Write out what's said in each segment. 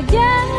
Joja.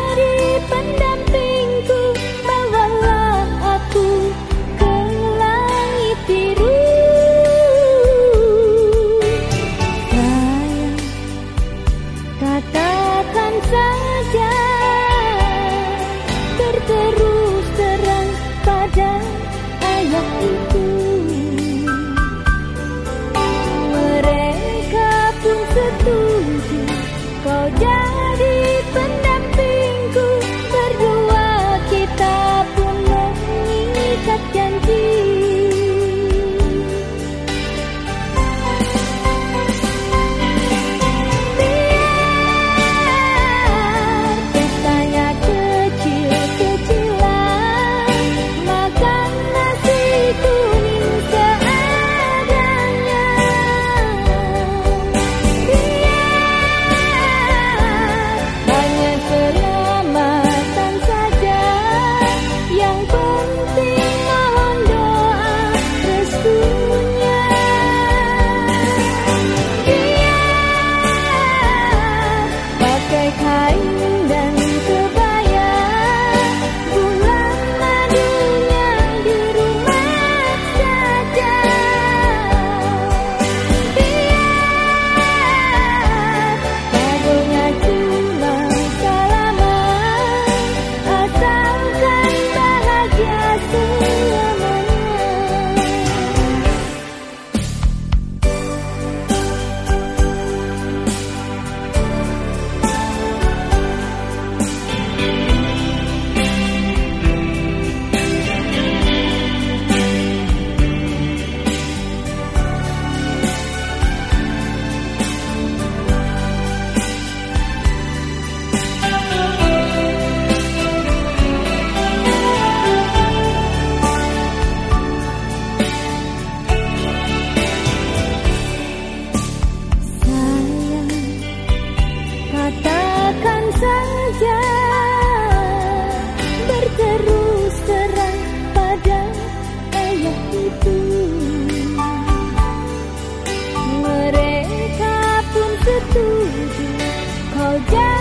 Kau jangan